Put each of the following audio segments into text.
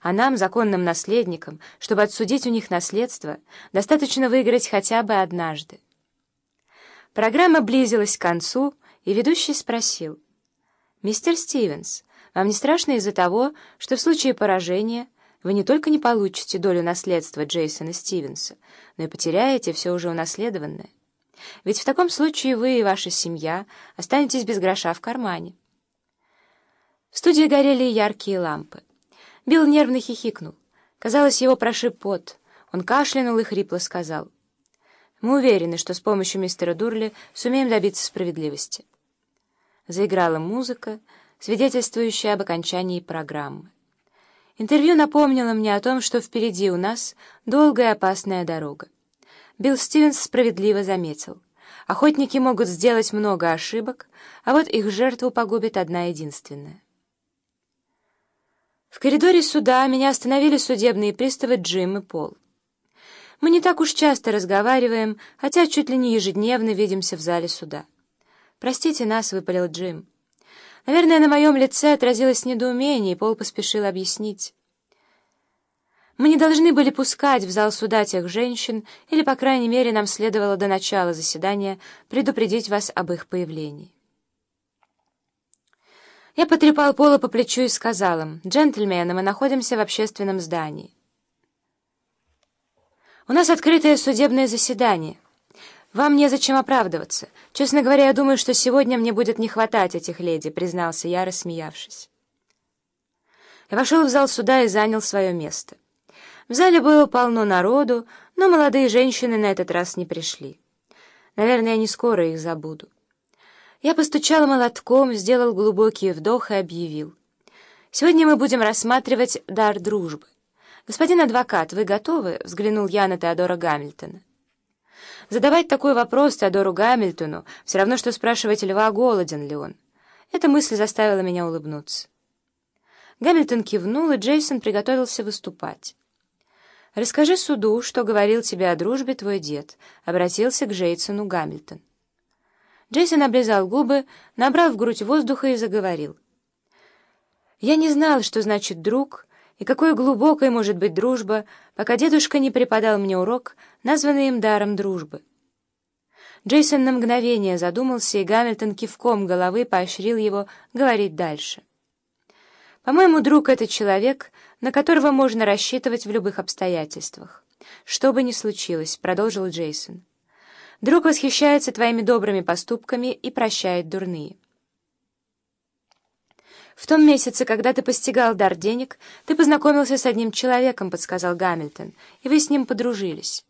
А нам, законным наследникам, чтобы отсудить у них наследство, достаточно выиграть хотя бы однажды. Программа близилась к концу, и ведущий спросил. «Мистер Стивенс, вам не страшно из-за того, что в случае поражения вы не только не получите долю наследства Джейсона Стивенса, но и потеряете все уже унаследованное? Ведь в таком случае вы и ваша семья останетесь без гроша в кармане». В студии горели яркие лампы. Билл нервно хихикнул. Казалось, его прошиб пот. Он кашлянул и хрипло сказал. «Мы уверены, что с помощью мистера Дурли сумеем добиться справедливости». Заиграла музыка, свидетельствующая об окончании программы. Интервью напомнило мне о том, что впереди у нас долгая опасная дорога. Билл Стивенс справедливо заметил. Охотники могут сделать много ошибок, а вот их жертву погубит одна единственная. В коридоре суда меня остановили судебные приставы Джим и Пол. Мы не так уж часто разговариваем, хотя чуть ли не ежедневно видимся в зале суда. «Простите нас», — выпалил Джим. Наверное, на моем лице отразилось недоумение, и Пол поспешил объяснить. Мы не должны были пускать в зал суда тех женщин, или, по крайней мере, нам следовало до начала заседания предупредить вас об их появлении. Я потрепал Пола по плечу и сказал им, «Джентльмены, мы находимся в общественном здании. У нас открытое судебное заседание. Вам незачем оправдываться. Честно говоря, я думаю, что сегодня мне будет не хватать этих леди», — признался я, рассмеявшись. Я вошел в зал суда и занял свое место. В зале было полно народу, но молодые женщины на этот раз не пришли. Наверное, я не скоро их забуду. Я постучал молотком, сделал глубокий вдох и объявил. «Сегодня мы будем рассматривать дар дружбы. Господин адвокат, вы готовы?» — взглянул я на Теодора Гамильтона. Задавать такой вопрос Теодору Гамильтону все равно, что спрашивать льва, голоден ли он. Эта мысль заставила меня улыбнуться. Гамильтон кивнул, и Джейсон приготовился выступать. «Расскажи суду, что говорил тебе о дружбе твой дед», — обратился к Джейсону Гамильтон. Джейсон облизал губы, набрал в грудь воздуха и заговорил. «Я не знал, что значит «друг», и какой глубокой может быть дружба, пока дедушка не преподал мне урок, названный им даром дружбы». Джейсон на мгновение задумался, и Гамильтон кивком головы поощрил его говорить дальше. «По-моему, друг — это человек, на которого можно рассчитывать в любых обстоятельствах. Что бы ни случилось», — продолжил Джейсон. Друг восхищается твоими добрыми поступками и прощает дурные. «В том месяце, когда ты постигал дар денег, ты познакомился с одним человеком», — подсказал Гамильтон, — «и вы с ним подружились».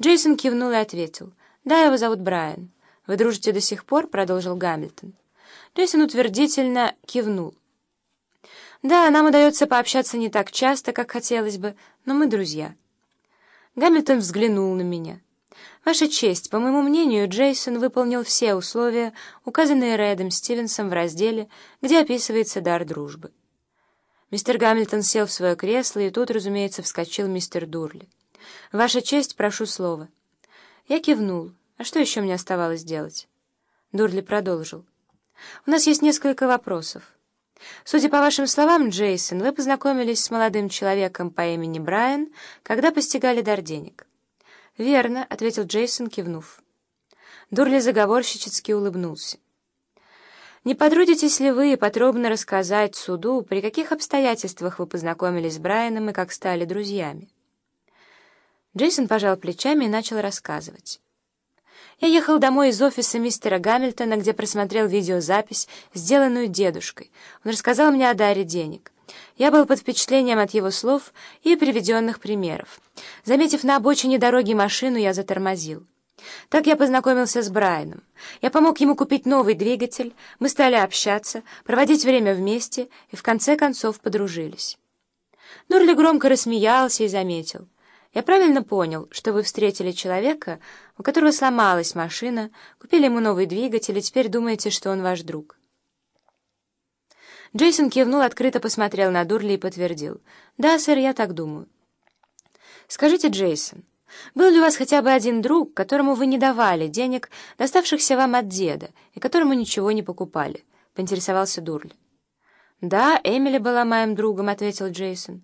Джейсон кивнул и ответил, «Да, его зовут Брайан». «Вы дружите до сих пор?» — продолжил Гамильтон. Джейсон утвердительно кивнул. «Да, нам удается пообщаться не так часто, как хотелось бы, но мы друзья». Гамильтон взглянул на меня. «Ваша честь, по моему мнению, Джейсон выполнил все условия, указанные Рэдом Стивенсом в разделе, где описывается дар дружбы». Мистер Гамильтон сел в свое кресло, и тут, разумеется, вскочил мистер Дурли. «Ваша честь, прошу слова». Я кивнул. А что еще мне оставалось делать? Дурли продолжил. «У нас есть несколько вопросов. Судя по вашим словам, Джейсон, вы познакомились с молодым человеком по имени Брайан, когда постигали дар денег». «Верно», — ответил Джейсон, кивнув. Дурли заговорщически улыбнулся. «Не потрудитесь ли вы подробно рассказать суду, при каких обстоятельствах вы познакомились с Брайаном и как стали друзьями?» Джейсон пожал плечами и начал рассказывать. Я ехал домой из офиса мистера Гамильтона, где просмотрел видеозапись, сделанную дедушкой. Он рассказал мне о даре денег. Я был под впечатлением от его слов и приведенных примеров. Заметив на обочине дороги машину, я затормозил. Так я познакомился с Брайаном. Я помог ему купить новый двигатель, мы стали общаться, проводить время вместе и в конце концов подружились. Нурли громко рассмеялся и заметил. «Я правильно понял, что вы встретили человека, у которого сломалась машина, купили ему новый двигатель и теперь думаете, что он ваш друг?» Джейсон кивнул, открыто посмотрел на Дурли и подтвердил. «Да, сэр, я так думаю». «Скажите, Джейсон, был ли у вас хотя бы один друг, которому вы не давали денег, доставшихся вам от деда, и которому ничего не покупали?» — поинтересовался Дурли. «Да, Эмили была моим другом», — ответил Джейсон.